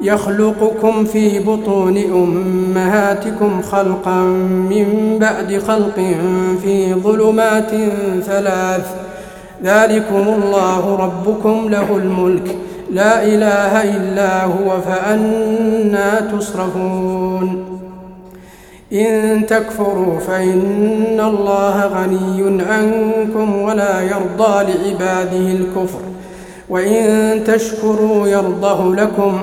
يخلقكم في بطون أمهاتكم خلقا من بعد خلق في ظلمات ثلاث. ذلكم الله ربكم له الملك. لا إله إلا هو فأنا تصرفون. إن تكفروا فإن الله غني عنكم ولا يرضى لعباده الكفر. وإن تشكروا يرضه لكم.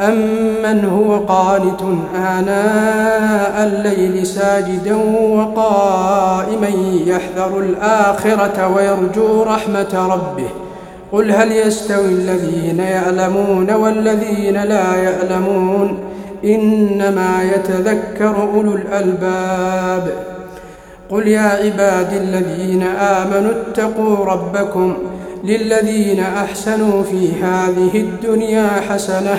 أمن هو قانت آناء الليل ساجدا وقائما يحذر الآخرة ويرجو رحمة ربه قل هل يستوي الذين يعلمون والذين لا يعلمون إنما يتذكر أولو الألباب قل يا عبادي الذين آمنوا اتقوا ربكم للذين أحسنوا في هذه الدنيا حسنة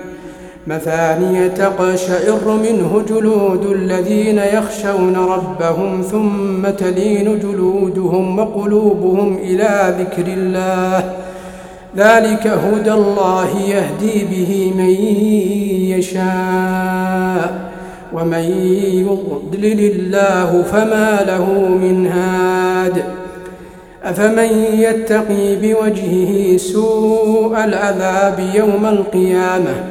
مثانية تقشعر منه جلود الذين يخشون ربهم ثم تلين جلودهم وقلوبهم إلى ذكر الله. ذلك هدى الله يهدي به من يشاء ومن يضلل الله فما له من هاد. أفمن يتقي بوجهه سوء العذاب يوم القيامة؟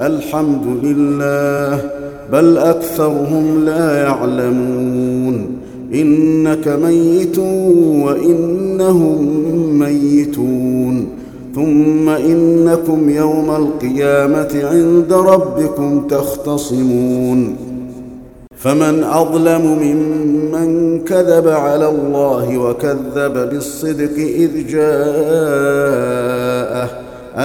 الحمد لله بل أكثرهم لا يعلمون. إنك ميت وإنهم ميتون. ثم إنكم يوم القيامة عند ربكم تختصمون. فمن أظلم ممن كذب على الله وكذب بالصدق إذ جاءه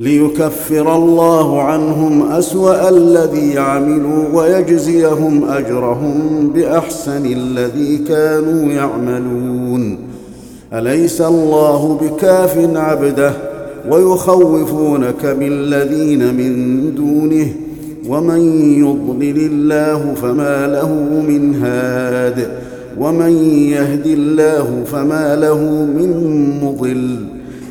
ليكفر الله عنهم أسوأ الذي عملوا ويجزيهم أجرهم بأحسن الذي كانوا يعملون. أليس الله بكاف عبده ويخوفونك بالذين من دونه؟ ومن يضلل الله فما له من هاد؟ ومن يهد الله فما له من مضل؟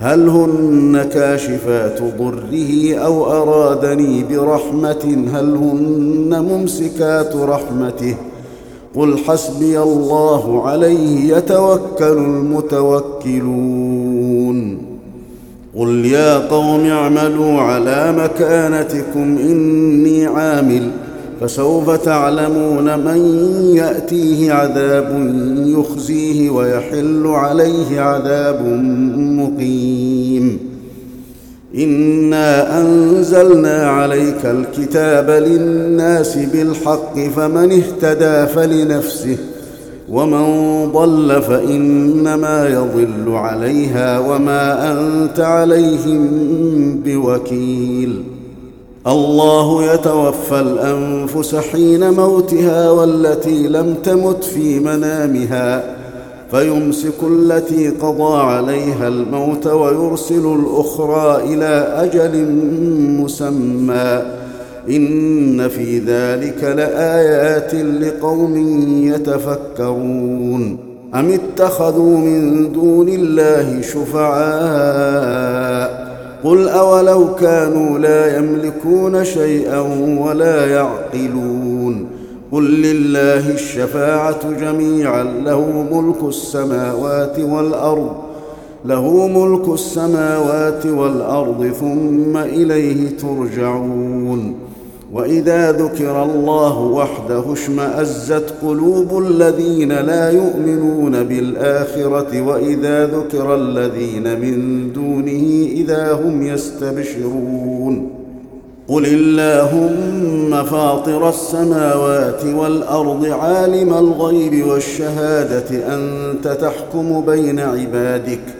هل هن كاشفات ضره أو أرادني برحمة؟ هل هن ممسكات رحمته؟ قل حسبي الله عليه يتوكل المتوكلون. قل يا قوم اعملوا على مكانتكم إني عامل. فسوف تعلمون من يأتيه عذاب يخزيه ويحل عليه عذاب مقيم. انا انزلنا عليك الكتاب للناس بالحق فمن اهتدى فلنفسه ومن ضل فانما يضل عليها وما انت عليهم بوكيل. الله يتوفى الأنفس حين موتها والتي لم تمت في منامها فيمسك التي قضى عليها الموت ويرسل الأخرى إلى أجل مسمى. إن في ذلك لآيات لقوم يتفكرون. أم اتخذوا من دون الله شفعاء؟ قل أولو كانوا لا يملكون شيئا ولا يعقلون قل لله الشفاعة جميعا له ملك السماوات والأرض له ملك السماوات والأرض ثم إليه ترجعون. وإذا ذكر الله وحده اشمأزت قلوب الذين لا يؤمنون بالآخرة وإذا ذكر الذين من دونه إذا هم يستبشرون قل اللهم فاطر السماوات والأرض عالم الغيب والشهادة أنت تحكم بين عبادك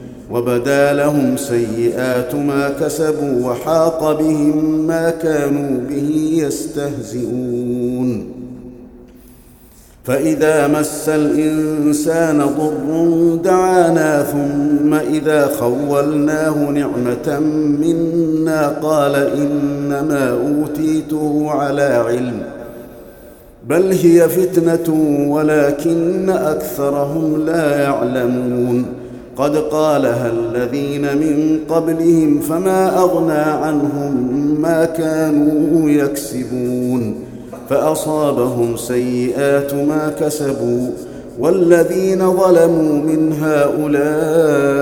وبدا لهم سيئات ما كسبوا وحاق بهم ما كانوا به يستهزئون. فإذا مس الإنسان ضر دعانا ثم إذا خولناه نعمة منا قال إنما أوتيته على علم بل هي فتنة ولكن أكثرهم لا يعلمون. قد قالها الذين من قبلهم فما أغنى عنهم ما كانوا يكسبون فأصابهم سيئات ما كسبوا والذين ظلموا من هؤلاء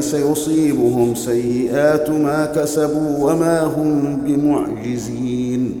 سيصيبهم سيئات ما كسبوا وما هم بمعجزين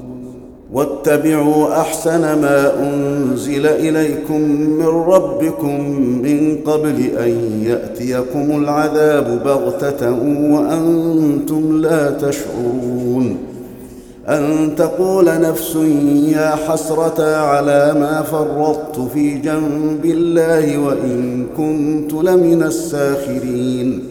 واتبعوا أحسن ما أنزل إليكم من ربكم من قبل أن يأتيكم العذاب بغتة وأنتم لا تشعرون أن تقول نفس يا حسرة على ما فرطت في جنب الله وإن كنت لمن الساخرين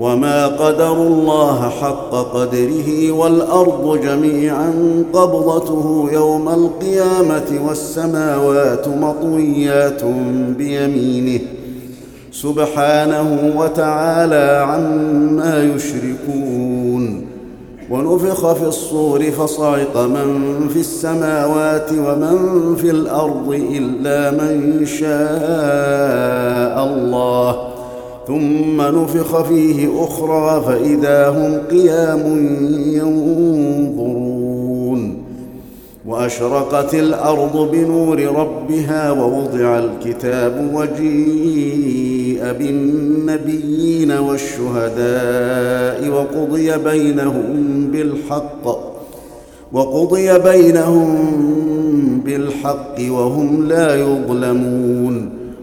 وما قدروا الله حق قدره والارض جميعا قبضته يوم القيامه والسماوات مطويات بيمينه سبحانه وتعالى عما يشركون ونفخ في الصور فصعق من في السماوات ومن في الأرض الا من شاء الله ثم نفخ فيه أخرى فإذا هم قيام ينظرون. وأشرقت الأرض بنور ربها ووضع الكتاب وجيء بالنبيين والشهداء وقضي بينهم بالحق وقضي بينهم بالحق وهم لا يظلمون.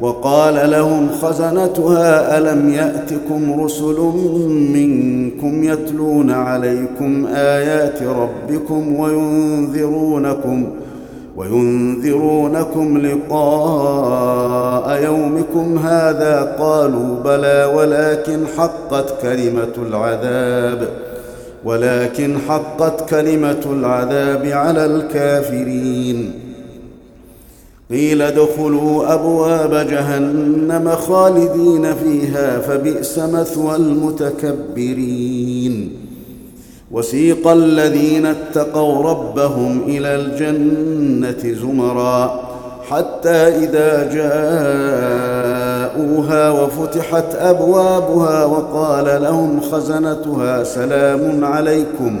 وقال لهم خزنتها ألم يأتكم رسل منكم يتلون عليكم آيات ربكم وينذرونكم وينذرونكم لقاء يومكم هذا؟ قالوا بلى ولكن حقت كلمة العذاب ولكن حقت كلمة العذاب على الكافرين. قيل ادخلوا أبواب جهنم خالدين فيها فبئس مثوى المتكبرين. وسيق الذين اتقوا ربهم إلى الجنة زمرا حتى إذا جاءوها وفتحت أبوابها وقال لهم خزنتها سلام عليكم